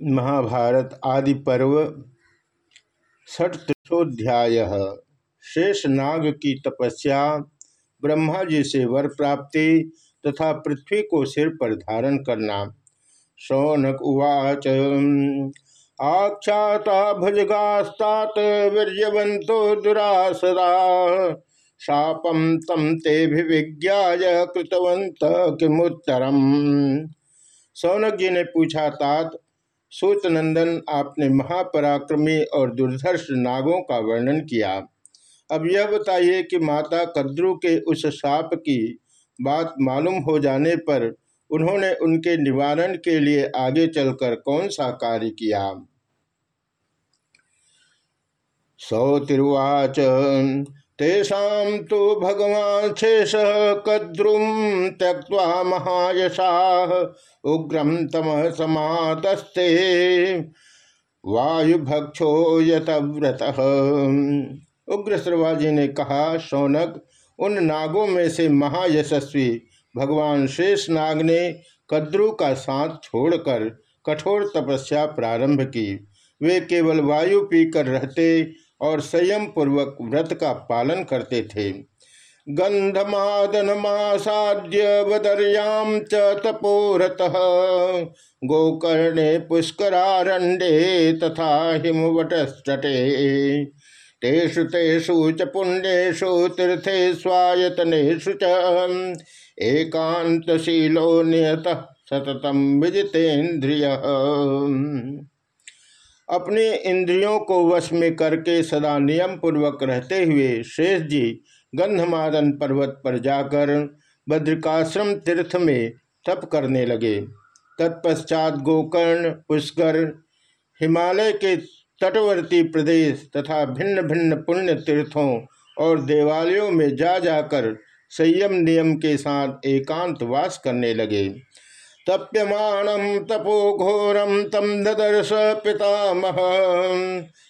महाभारत आदि पर्व षट्त्रिशोध्याय। शेष नाग की तपस्या, ब्रह्मा जी से वर प्राप्ति तथा पृथ्वी को सिर पर धारण करना। शौनक उवाच, आख्याता भुजगास्तात वीरवंतो दुरासदा। शापम तम ते विज्ञा कृतवंत किमुत्तरम। सौनक जी ने पूछा, तात सूतनंदन आपने महापराक्रमी और दुर्धर्ष नागों का वर्णन किया। अब यह बताइए कि माता कद्रु के उस साप की बात मालूम हो जाने पर उन्होंने उनके निवारण के लिए आगे चलकर कौन सा कार्य किया? सौतिर्वाच तेषा तो भगवान शेष कद्रुम त्यक्वा महायशा उग्रम तम समातस्ते वायुभक्षो यतव्रत। उग्र श्रवाजी ने कहा, शौनक, उन नागों में से महायशस्वी भगवान शेष नाग ने कद्रु का साथ छोड़कर कठोर तपस्या प्रारंभ की। वे केवल वायु पीकर रहते और संयम पूर्वक व्रत का पालन करते थे। गंधमादनमासाद्य बदर्याम च तपोरत, गोकर्णे पुष्करारण्डे तथा हिमवटस्टे तेषु तेषु च पुण्येषु तीर्थे स्वायतनेषु च एकांतशीलो नियत सततम विजितेन्द्रिय अपने इंद्रियों को वश में करके सदा नियम पूर्वक रहते हुए शेष जी गंधमादन पर्वत पर जाकर बद्रिकाश्रम तीर्थ में तप करने लगे। तत्पश्चात गोकर्ण, पुष्कर, हिमालय के तटवर्ती प्रदेश तथा भिन्न भिन्न पुण्य तीर्थों और देवालयों में जा जाकर संयम नियम के साथ एकांत वास करने लगे। तप्यमाणम तपो घोरम तम ददर्श पितामह।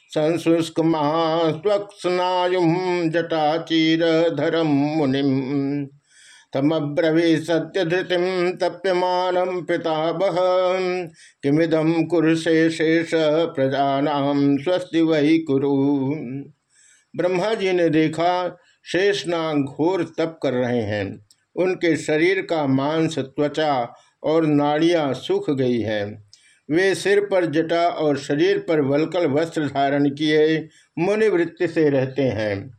संशुष्क महास्वक्स्नायुम जटाचीर धरम मुनिम। तमब्रवी सत्यधृतिम तप्यमानम पितामह। किमिदम कुरुषे शेष प्रजानाम स्वस्ति वही कुरु। ब्रह्मा जी ने देखा, शेषनाग घोर तप कर रहे हैं। उनके शरीर का मांस त्वचा और नाड़ियाँ सूख गई हैं। वे सिर पर जटा और शरीर पर वलकल वस्त्र धारण किए मुनिवृत्ति से रहते हैं।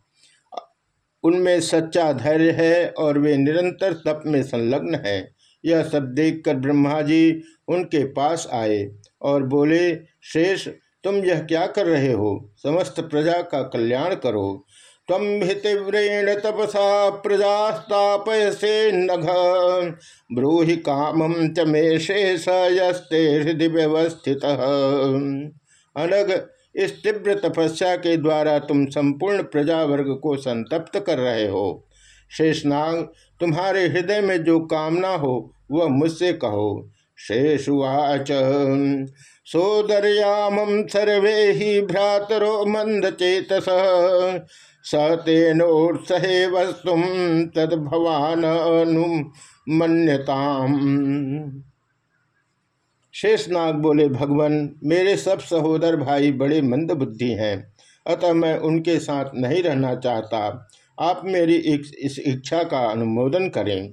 उनमें सच्चा धैर्य है और वे निरंतर तप में संलग्न हैं। यह सब देखकर ब्रह्मा जी उनके पास आए और बोले, शेष, तुम यह क्या कर रहे हो? समस्त प्रजा का कल्याण करो। तम हितिव्रेण तपसा प्रजास्तापयसे नघ। ब्रूहि कामम च मे हृदय व्यवस्थित। अनग इस तीव्र तपस्या के द्वारा तुम संपूर्ण प्रजा वर्ग को संतप्त कर रहे हो। शेषनाग, तुम्हारे हृदय में जो कामना हो, वह मुझसे कहो। शेषुवाच। सोदर्याम सर्वे ही भ्रातरो मंद चेतस सतेनोत्सहे वस्तु तद भवान अनुमन्यताम शेषनाग बोले, भगवान, मेरे सब सहोदर भाई बड़े मंद बुद्धि हैं, अतः मैं उनके साथ नहीं रहना चाहता। आप मेरी इस इच्छा का अनुमोदन करें।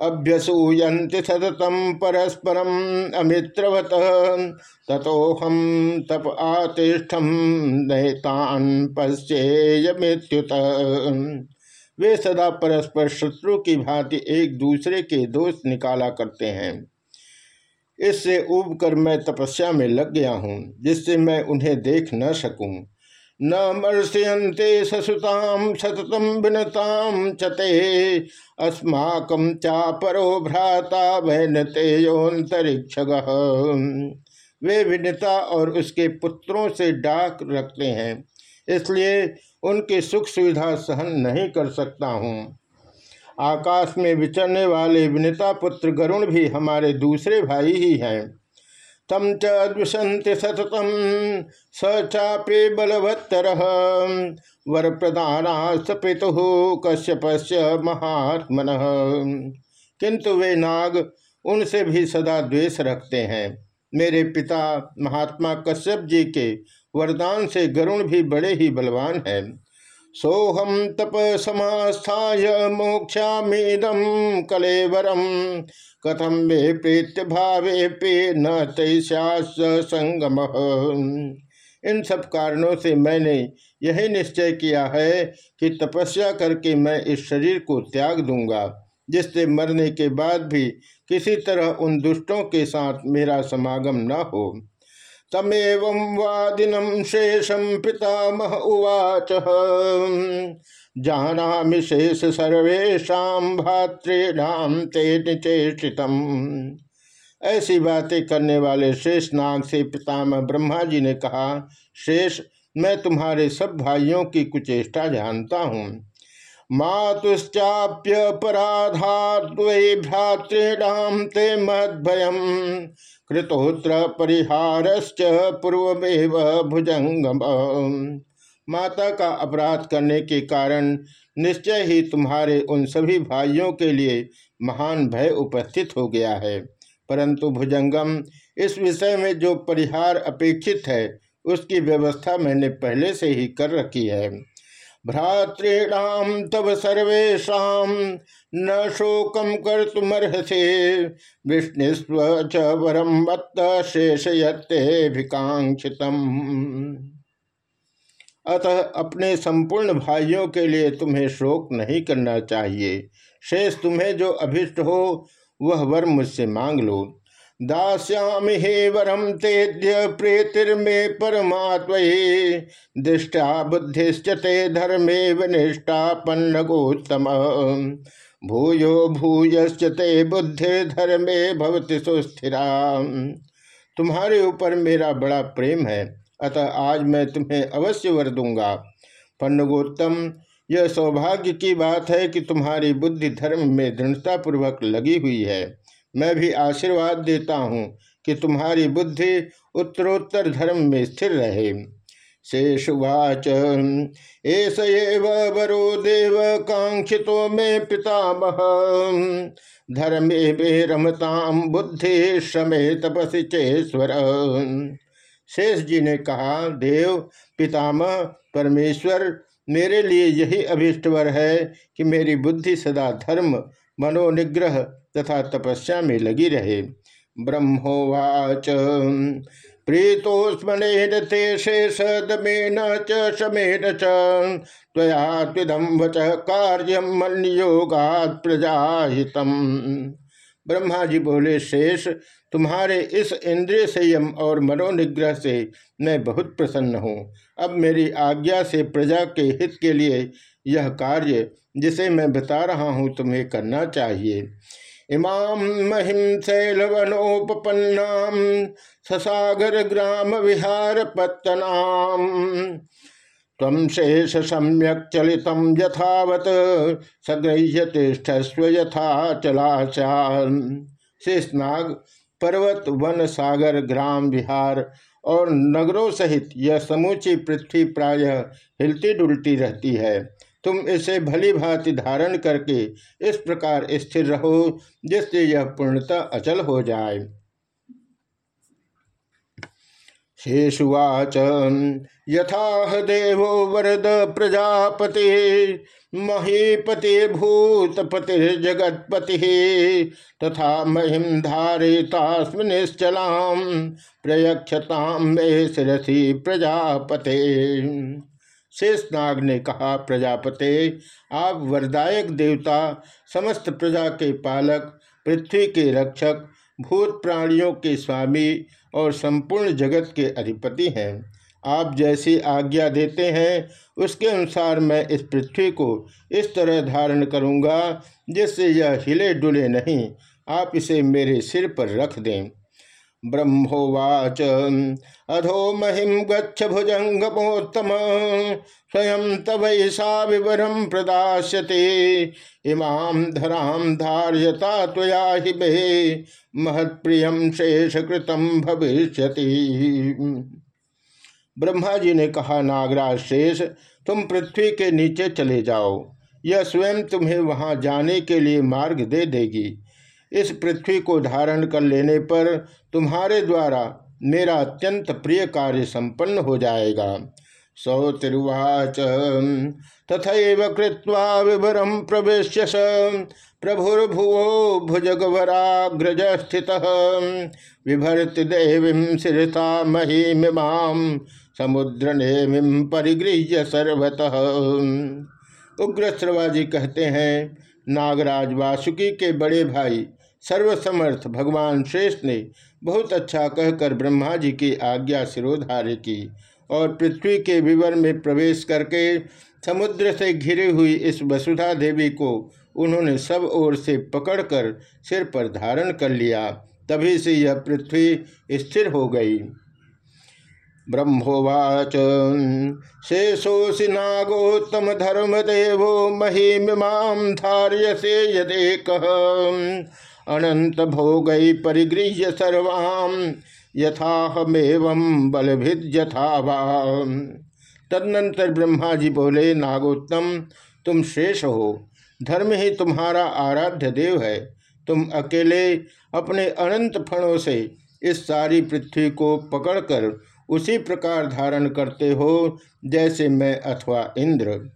अभ्यसूयन्ति सततम परस्परम अमित्रवत। तथोहम तप आतिष्ठम नैतान पश्चेयमित्युत। वे सदा परस्पर शत्रु की भांति एक दूसरे के दोष निकाला करते हैं। इससे उब कर मैं तपस्या में लग गया हूँ, जिससे मैं उन्हें देख न सकूँ। न मर्ष्यन्ते ससुताम सततम विनताम चते अस्माकम चापरो भ्राता वहनते योन्तरिक्ष वे विनता और उसके पुत्रों से डाक रखते हैं, इसलिए उनकी सुख सुविधा सहन नहीं कर सकता हूँ। आकाश में विचरने वाले विनता पुत्र गरुण भी हमारे दूसरे भाई ही हैं। तम चुशंति सततम स चापे बलवत्तर। वर प्रदान सपितु कश्यप महात्मन। किंतु वे नाग, उनसे भी सदा द्वेष रखते हैं। मेरे पिता महात्मा कश्यप जी के वरदान से गरुण भी बड़े ही बलवान है। सोहम तप समास्था मोक्षा मेदम कलेवरम कथम वे प्रीत्य भावे पे न तैश्यास संगम इन सब कारणों से मैंने यही निश्चय किया है कि तपस्या करके मैं इस शरीर को त्याग दूँगा, जिससे मरने के बाद भी किसी तरह उन दुष्टों के साथ मेरा समागम न हो। तमेव वादिनम शेषम पितामह उवाच। जाना शेष सर्वेशा भातृणाम ते निचेषितम ऐसी बातें करने वाले शेष नाग से पितामह ब्रह्मा जी ने कहा, शेष, मैं तुम्हारे सब भाइयों की कुचेष्टा जानता हूँ। मातुश्चाप्य पराधात्वे भ्रातृणाम ते महद्भयम कृतोत्र परिहारश्च पूर्वमेव भुजंगम माता का अपराध करने के कारण निश्चय ही तुम्हारे उन सभी भाइयों के लिए महान भय उपस्थित हो गया है। परंतु भुजंगम, इस विषय में जो परिहार अपेक्षित है, उसकी व्यवस्था मैंने पहले से ही कर रखी है। भ्रातृणाम तब सर्वेशा न शोकम कर तुमर्हसे विष्णुस्व च वरम मत्त शेषयते भिकांक्षितम अतः अपने संपूर्ण भाइयों के लिए तुम्हें शोक नहीं करना चाहिए। शेष तुम्हें जो अभिष्ट हो, वह वर मुझसे मांग लो। दास्यामि हे वरम तेद्य प्रेतिर्मे परमात्म दृष्टा बुद्धिश्च ते धर्मे निष्ठापन्न गोत्तम। भूयो भूयश्च ते बुद्धि धर्मे भवति सुस्थिरा। तुम्हारे ऊपर मेरा बड़ा प्रेम है, अतः आज मैं तुम्हें अवश्य वर दूँगा। पन्नगोत्तम यह सौभाग्य की बात है कि तुम्हारी बुद्धि धर्म में दृढ़तापूर्वक लगी हुई है। मैं भी आशीर्वाद देता हूँ कि तुम्हारी बुद्धि उत्तरोत्तर धर्म में स्थिर रहे। शेषुवाच एस वरो देव कांक्षितो में पितामह। धर्मे वे रमताम बुद्धि श्रमे तपसी चेश्वर। शेष जी ने कहा, देव, पितामह, परमेश्वर, मेरे लिए यही अभिष्टवर है कि मेरी बुद्धि सदा धर्म मनोनिग्रह तथा तपस्या में लगी रहे। ब्रह्मोवाच प्रीतोस्मने ते शेषदमेन च शमेन त्विदम कार्य कार्यम योगा प्रजाहितम। ब्रह्मा जी बोले, शेष, तुम्हारे इस इंद्रिय संयम और मनोनिग्रह से मैं बहुत प्रसन्न हूँ। अब मेरी आज्ञा से प्रजा के हित के लिए यह कार्य, जिसे मैं बता रहा हूँ, तुम्हें करना चाहिए। इमाम महिम शैलवनोपन्ना ससागर ग्राम विहार पत्तनाम तम शेष सम्यक चलित यथावत सगृह्य तिष्ठस्व यथा शेषनाग, पर्वत, वन, सागर, ग्राम विहार और नगरों सहित यह समूची पृथ्वी प्रायः हिलती डुलती रहती है। तुम इसे भली भांति धारण करके इस प्रकार स्थिर रहो, जिससे यह पूर्णतः अचल हो जाए। शेषुवाच यथा देवो वरद प्रजापति, महीपति भूतपति जगतपति, तथा महिम धारितास्मिश्चलाम प्रयक्षताम मे शिरसी प्रजापते। शेषनाग ने कहा, प्रजापते, आप वरदायक देवता, समस्त प्रजा के पालक, पृथ्वी के रक्षक भूत प्राणियों के स्वामी और संपूर्ण जगत के अधिपति हैं। आप जैसी आज्ञा देते हैं, उसके अनुसार मैं इस पृथ्वी को इस तरह धारण करूँगा जिससे यह हिले डुले नहीं। आप इसे मेरे सिर पर रख दें। ब्रह्मोवाच। अधो महिम गच्छ भुजंगमोत्तम स्वयं तवैषा विवरम प्रदास्यते। इमाम धराम धार्यता त्वया हि मे महत्प्रियम शेषकृतम भविष्यति। ब्रह्मा जी ने कहा, नागराज शेष, तुम पृथ्वी के नीचे चले जाओ। यह स्वयं तुम्हें वहाँ जाने के लिए मार्ग दे देगी। इस पृथ्वी को धारण कर लेने पर तुम्हारे द्वारा मेरा अत्यंत प्रिय कार्य संपन्न हो जाएगा। सौतिर्वाच। तथा कृत्वा विभरम प्रवेश प्रभुर्भुवो भुजगवराग्रज स्थित विभर्ति देवी सिरता महिमाम समुद्र नेमिम परिगृह्य सर्वतः। उग्र श्रवाजी कहते हैं, नागराज वासुकी के बड़े भाई सर्वसमर्थ भगवान श्रेष्ठ ने बहुत अच्छा कहकर ब्रह्मा जी की आज्ञा सिरोधार्य की और पृथ्वी के विवर में प्रवेश करके समुद्र से घिरी हुई इस वसुधा देवी को उन्होंने सब ओर से पकड़कर सिर पर धारण कर लिया। तभी से यह पृथ्वी स्थिर हो गई। ब्रह्मोवाच शेषोसि नागोत्तम धर्म देवो महिमां धार्य से यदेक। अनंत भोग परिगृह्य सर्वाम यथाहमेव बलभिद यथावा तदनंतर ब्रह्मा जी बोले, नागोत्तम, तुम शेष हो। धर्म ही तुम्हारा आराध्य देव है। तुम अकेले अपने अनंत फणों से इस सारी पृथ्वी को पकड़कर उसी प्रकार धारण करते हो, जैसे मैं अथवा इंद्र।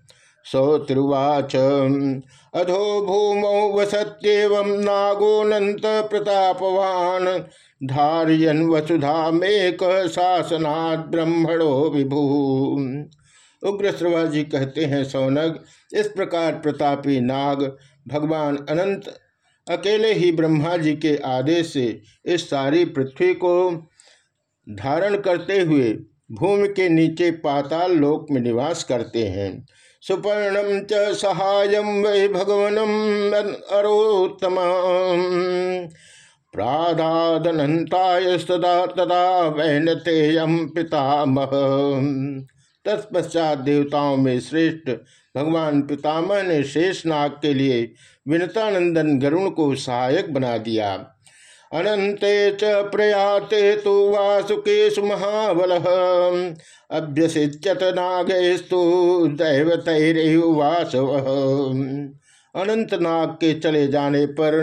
सौत्रुवाच अधो भूमौ वसत्यव प्रतापवान। धारयन वसुधा मेक शासनात् ब्रह्मणो विभू। उग्र श्रवाजी कहते हैं, सौनग, इस प्रकार प्रतापी नाग भगवान अनंत अकेले ही ब्रह्मा जी के आदेश से इस सारी पृथ्वी को धारण करते हुए भूमि के नीचे पाताल लोक में निवास करते हैं। सुपर्णम च सहाय वै भगवनम अरोत्तम सदा तदा वैनतेयम पितामह तत्पश्चात देवताओं में श्रेष्ठ भगवान पितामह ने शेषनाग के लिए विनतानंदन गरुण को सहायक बना दिया। अनंते च प्रयाते तो वासुकेशु महाबल अभ्यसित नागस्तु दैवतवासव अनंत नाग के चले जाने पर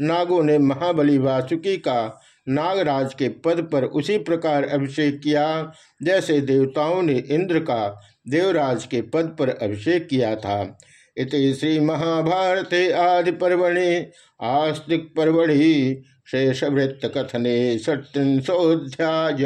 नागों ने महाबली वासुकी का नागराज के पद पर उसी प्रकार अभिषेक किया, जैसे देवताओं ने इंद्र का देवराज के पद पर अभिषेक किया था। इति श्री महाभारते आदि पर्वणि आस्तिक पर्वणि शेषवृत्त कथने षट्रिंशोध्याय